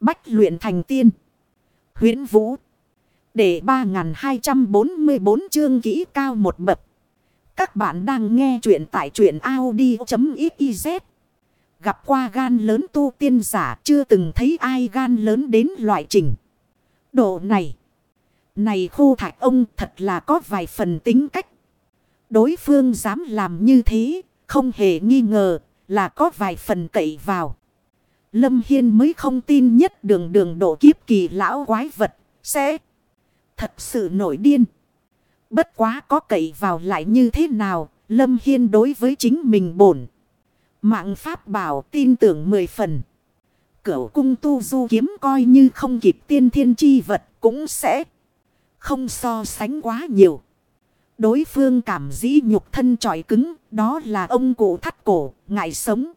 Bách luyện thành tiên. huyễn Vũ. Để 3244 chương kỹ cao một bậc. Các bạn đang nghe truyện tại truyện Audi.xyz. Gặp qua gan lớn tu tiên giả, chưa từng thấy ai gan lớn đến loại trình. Độ này. Này khu thạch ông, thật là có vài phần tính cách. Đối phương dám làm như thế. Không hề nghi ngờ là có vài phần cậy vào. Lâm Hiên mới không tin nhất đường đường độ kiếp kỳ lão quái vật sẽ thật sự nổi điên. Bất quá có cậy vào lại như thế nào, Lâm Hiên đối với chính mình bổn. Mạng Pháp bảo tin tưởng mười phần. Cửu cung tu du kiếm coi như không kịp tiên thiên chi vật cũng sẽ không so sánh quá nhiều. Đối phương cảm dĩ nhục thân trọi cứng, đó là ông cụ thắt cổ, ngại sống.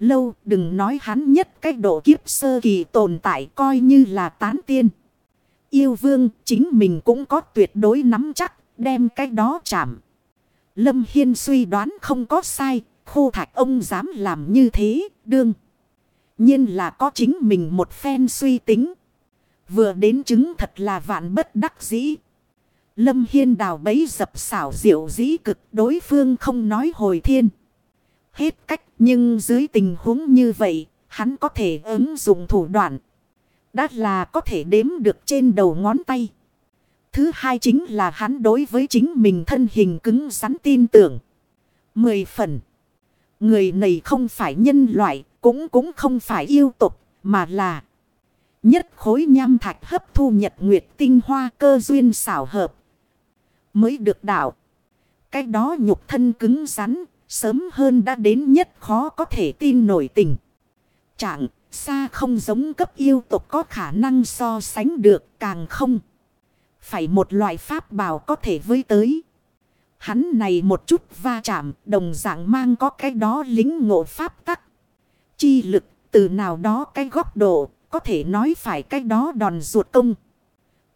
Lâu đừng nói hắn nhất cách độ kiếp sơ kỳ tồn tại coi như là tán tiên. Yêu vương chính mình cũng có tuyệt đối nắm chắc đem cái đó chạm. Lâm Hiên suy đoán không có sai, khô thạch ông dám làm như thế, đương. nhiên là có chính mình một phen suy tính. Vừa đến chứng thật là vạn bất đắc dĩ. Lâm Hiên đào bấy dập xảo diệu dĩ cực đối phương không nói hồi thiên. Hết cách nhưng dưới tình huống như vậy hắn có thể ứng dụng thủ đoạn. Đã là có thể đếm được trên đầu ngón tay. Thứ hai chính là hắn đối với chính mình thân hình cứng rắn tin tưởng. Mười phần. Người này không phải nhân loại, cũng cũng không phải yêu tục, mà là nhất khối nham thạch hấp thu nhật nguyệt tinh hoa cơ duyên xảo hợp. Mới được đạo. Cái đó nhục thân cứng rắn, sớm hơn đã đến nhất khó có thể tin nổi tình. Trạng, xa không giống cấp yêu tục có khả năng so sánh được, càng không. Phải một loại pháp bảo có thể với tới. Hắn này một chút va chạm, đồng dạng mang có cái đó lính ngộ pháp tắc. Chi lực, từ nào đó cái góc độ, có thể nói phải cái đó đòn ruột công.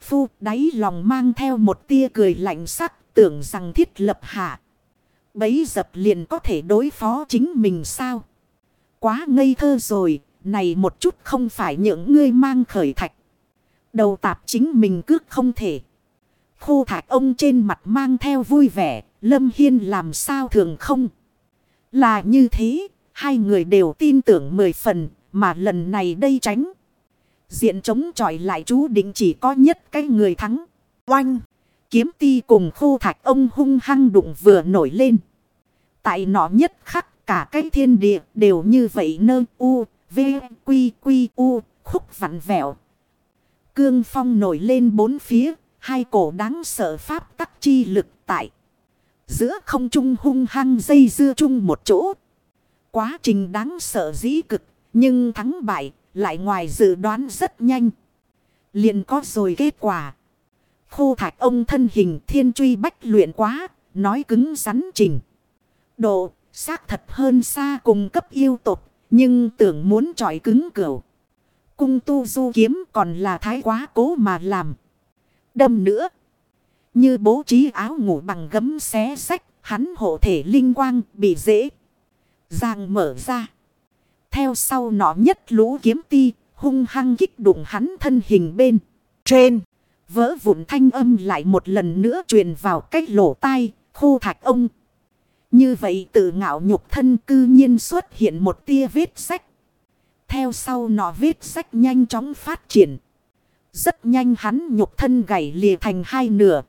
Phu đáy lòng mang theo một tia cười lạnh sắc, tưởng rằng thiết lập hạ. Bấy dập liền có thể đối phó chính mình sao? Quá ngây thơ rồi, này một chút không phải những ngươi mang khởi thạch. Đầu tạp chính mình cước không thể. Khô thạch ông trên mặt mang theo vui vẻ, Lâm Hiên làm sao thường không? Là như thế, hai người đều tin tưởng mười phần, mà lần này đây tránh. Diện chống chọi lại chú định chỉ có nhất cái người thắng. Oanh! Kiếm ti cùng khu thạch ông hung hăng đụng vừa nổi lên. Tại nó nhất khắc cả cái thiên địa đều như vậy nơ u, v, quy, quy, u, khúc vặn vẹo. Cương phong nổi lên bốn phía, hai cổ đáng sợ pháp tắc chi lực tại. Giữa không trung hung hăng dây dưa chung một chỗ. Quá trình đáng sợ dĩ cực, nhưng thắng bại lại ngoài dự đoán rất nhanh. liền có rồi kết quả. Khô thạch ông thân hình thiên truy bách luyện quá, nói cứng rắn trình. Độ, xác thật hơn xa cùng cấp yêu tục, nhưng tưởng muốn trọi cứng cửu. Cung tu du kiếm còn là thái quá cố mà làm. Đâm nữa. Như bố trí áo ngủ bằng gấm xé sách, hắn hộ thể linh quang bị dễ. Giang mở ra. Theo sau nọ nhất lũ kiếm ti, hung hăng kích đụng hắn thân hình bên. Trên, vỡ vụn thanh âm lại một lần nữa truyền vào cách lỗ tai, khô thạch ông. Như vậy tự ngạo nhục thân cư nhiên xuất hiện một tia vết sách. Theo sau nọ vết sách nhanh chóng phát triển. Rất nhanh hắn nhục thân gãy lìa thành hai nửa.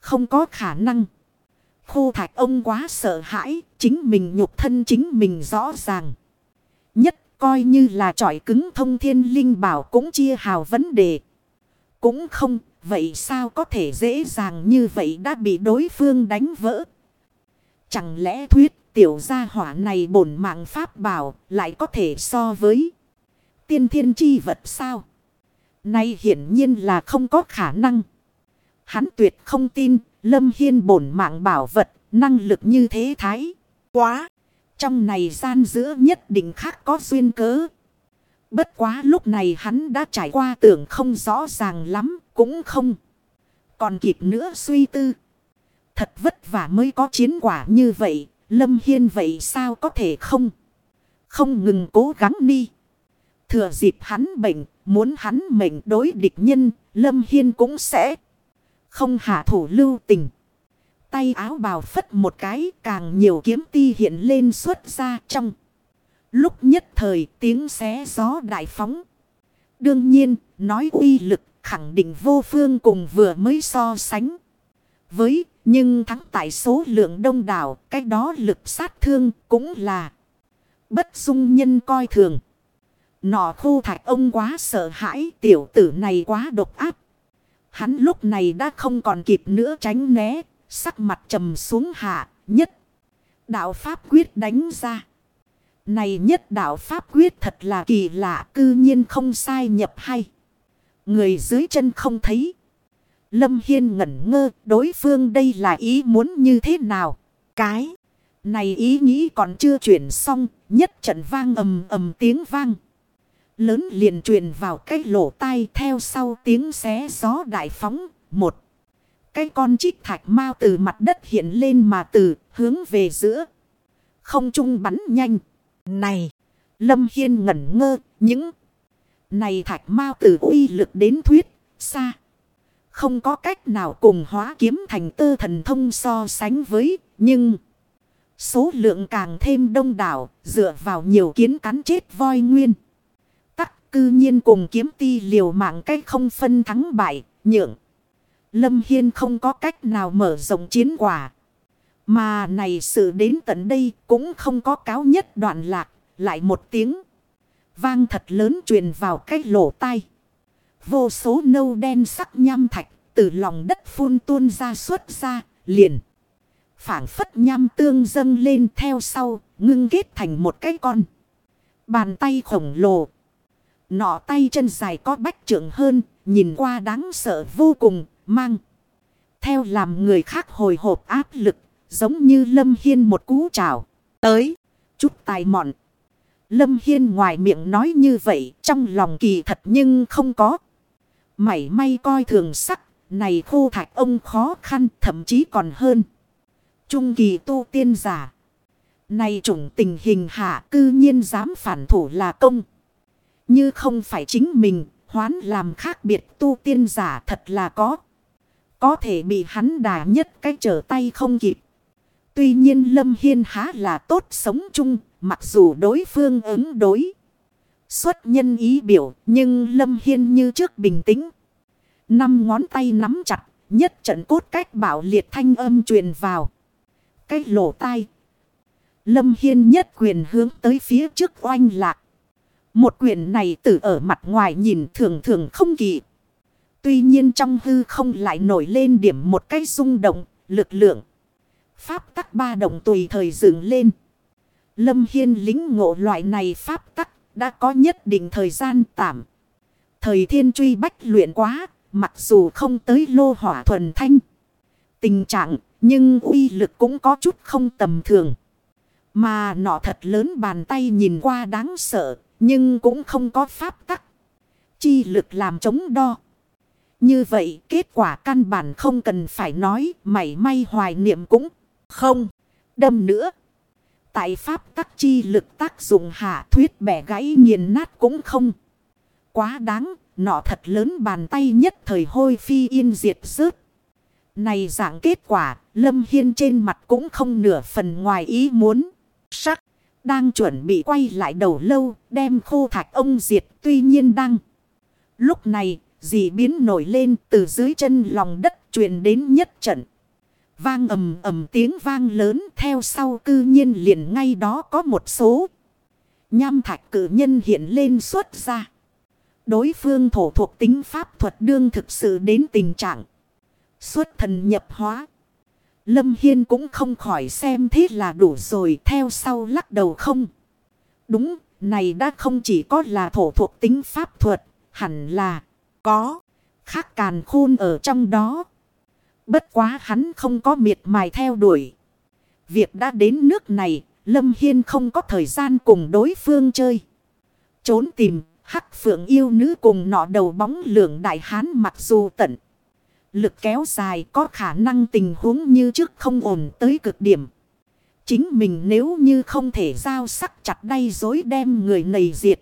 Không có khả năng. Khô thạch ông quá sợ hãi, chính mình nhục thân chính mình rõ ràng. Nhất coi như là trọi cứng thông thiên linh bảo cũng chia hào vấn đề. Cũng không, vậy sao có thể dễ dàng như vậy đã bị đối phương đánh vỡ. Chẳng lẽ thuyết tiểu gia hỏa này bổn mạng pháp bảo lại có thể so với tiên thiên chi vật sao? Nay hiển nhiên là không có khả năng. Hắn tuyệt không tin Lâm Hiên bổn mạng bảo vật năng lực như thế thái. Quá! Trong này gian giữa nhất định khác có duyên cớ. Bất quá lúc này hắn đã trải qua tưởng không rõ ràng lắm, cũng không. Còn kịp nữa suy tư. Thật vất vả mới có chiến quả như vậy, Lâm Hiên vậy sao có thể không? Không ngừng cố gắng đi. Thừa dịp hắn bệnh, muốn hắn mệnh đối địch nhân, Lâm Hiên cũng sẽ không hạ thủ lưu tình. Tay áo bào phất một cái, càng nhiều kiếm ti hiện lên xuất ra trong. Lúc nhất thời tiếng xé gió đại phóng. Đương nhiên, nói uy lực khẳng định vô phương cùng vừa mới so sánh. Với, nhưng thắng tại số lượng đông đảo, cái đó lực sát thương cũng là bất dung nhân coi thường. Nọ khu thạch ông quá sợ hãi, tiểu tử này quá độc áp. Hắn lúc này đã không còn kịp nữa tránh né, sắc mặt trầm xuống hạ, nhất. Đạo Pháp quyết đánh ra. Này nhất đạo Pháp quyết thật là kỳ lạ, cư nhiên không sai nhập hay. Người dưới chân không thấy. Lâm Hiên ngẩn ngơ, đối phương đây là ý muốn như thế nào? Cái này ý nghĩ còn chưa chuyển xong, nhất trận vang ầm ầm tiếng vang. Lớn liền truyền vào cái lỗ tai theo sau tiếng xé gió đại phóng, một. Cái con chích thạch mau từ mặt đất hiện lên mà từ hướng về giữa. Không trung bắn nhanh. Này, Lâm Hiên ngẩn ngơ, những này thạch mau từ uy lực đến thuyết, xa. Không có cách nào cùng hóa kiếm thành tơ thần thông so sánh với, nhưng... Số lượng càng thêm đông đảo, dựa vào nhiều kiến cắn chết voi nguyên. Tắc cư nhiên cùng kiếm ti liều mạng cách không phân thắng bại, nhượng. Lâm Hiên không có cách nào mở rộng chiến quả. Mà này sự đến tận đây cũng không có cáo nhất đoạn lạc, lại một tiếng. Vang thật lớn truyền vào cái lỗ tai. Vô số nâu đen sắc nham thạch từ lòng đất phun tuôn ra xuất ra, liền. phảng phất nham tương dâng lên theo sau, ngưng kết thành một cái con. Bàn tay khổng lồ. Nọ tay chân dài có bách trưởng hơn, nhìn qua đáng sợ vô cùng, mang. Theo làm người khác hồi hộp áp lực, giống như Lâm Hiên một cú trào. Tới, chút tài mọn. Lâm Hiên ngoài miệng nói như vậy, trong lòng kỳ thật nhưng không có. Mảy may coi thường sắc, này khô thạch ông khó khăn thậm chí còn hơn. Trung kỳ tu tiên giả. Này chủng tình hình hạ cư nhiên dám phản thủ là công. Như không phải chính mình, hoán làm khác biệt tu tiên giả thật là có. Có thể bị hắn đà nhất cách trở tay không kịp. Tuy nhiên Lâm Hiên há là tốt sống chung, mặc dù đối phương ứng đối. Xuất nhân ý biểu, nhưng Lâm Hiên như trước bình tĩnh. Năm ngón tay nắm chặt, nhất trận cốt cách bảo liệt thanh âm truyền vào. Cái lỗ tai. Lâm Hiên nhất quyền hướng tới phía trước oanh lạc. Một quyền này từ ở mặt ngoài nhìn thường thường không kỳ. Tuy nhiên trong hư không lại nổi lên điểm một cái rung động, lực lượng. Pháp tắc ba động tùy thời dựng lên. Lâm Hiên lính ngộ loại này pháp tắc đã có nhất định thời gian tạm. Thời thiên truy bách luyện quá, mặc dù không tới lô hỏa thuần thanh. Tình trạng, nhưng uy lực cũng có chút không tầm thường. Mà nọ thật lớn bàn tay nhìn qua đáng sợ, nhưng cũng không có pháp tắc. Chi lực làm chống đo. Như vậy kết quả căn bản không cần phải nói mảy may hoài niệm cũng không. Đâm nữa. Tại pháp tắc chi lực tác dụng hạ thuyết bẻ gãy nghiền nát cũng không. Quá đáng, nọ thật lớn bàn tay nhất thời hôi phi yên diệt rớt. Này dạng kết quả, Lâm Hiên trên mặt cũng không nửa phần ngoài ý muốn. Sắc, đang chuẩn bị quay lại đầu lâu, đem khô thạch ông diệt tuy nhiên đang. Lúc này, dị biến nổi lên từ dưới chân lòng đất truyền đến nhất trận. Vang ầm ầm tiếng vang lớn theo sau cư nhiên liền ngay đó có một số. Nham thạch cử nhân hiện lên xuất ra. Đối phương thổ thuộc tính pháp thuật đương thực sự đến tình trạng. Xuất thần nhập hóa. Lâm Hiên cũng không khỏi xem thế là đủ rồi theo sau lắc đầu không. Đúng, này đã không chỉ có là thổ thuộc tính pháp thuật, hẳn là có khác càn khôn ở trong đó. Bất quá hắn không có miệt mài theo đuổi. Việc đã đến nước này, Lâm Hiên không có thời gian cùng đối phương chơi. Trốn tìm, hắc phượng yêu nữ cùng nọ đầu bóng lượng đại hán mặc dù tận. Lực kéo dài có khả năng tình huống như trước không ổn tới cực điểm. Chính mình nếu như không thể giao sắc chặt đay dối đem người nầy diệt.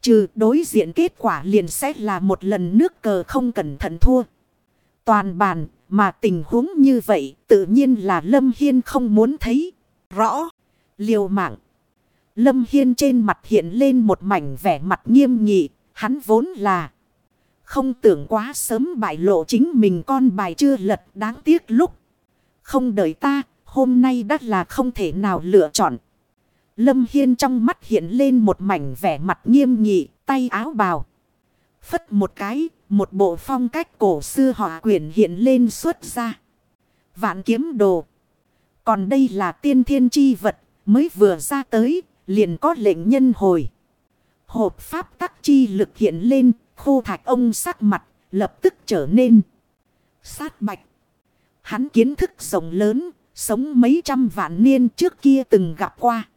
Trừ đối diện kết quả liền sẽ là một lần nước cờ không cẩn thận thua. Toàn bàn mà tình huống như vậy tự nhiên là Lâm Hiên không muốn thấy. Rõ. Liều mạng. Lâm Hiên trên mặt hiện lên một mảnh vẻ mặt nghiêm nghị. Hắn vốn là. Không tưởng quá sớm bại lộ chính mình con bài chưa lật đáng tiếc lúc. Không đợi ta. Hôm nay đã là không thể nào lựa chọn. Lâm Hiên trong mắt hiện lên một mảnh vẻ mặt nghiêm nghị. Tay áo bào. Phất một cái. Một bộ phong cách cổ xưa họa quyển hiện lên xuất ra. Vạn kiếm đồ. Còn đây là tiên thiên chi vật. Mới vừa ra tới. Liền có lệnh nhân hồi. Hộp pháp tắc chi lực hiện lên. Khô thạch ông sắc mặt. Lập tức trở nên. Sát bạch. Hắn kiến thức rộng lớn. Sống mấy trăm vạn niên trước kia từng gặp qua.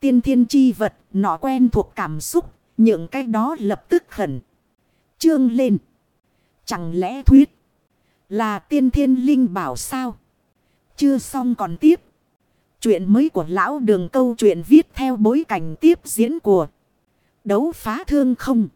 Tiên thiên chi vật. Nó quen thuộc cảm xúc. Những cái đó lập tức khẩn trương lên. Chẳng lẽ thuyết là tiên thiên linh bảo sao? Chưa xong còn tiếp. Chuyện mới của lão đường câu chuyện viết theo bối cảnh tiếp diễn của đấu phá thương không.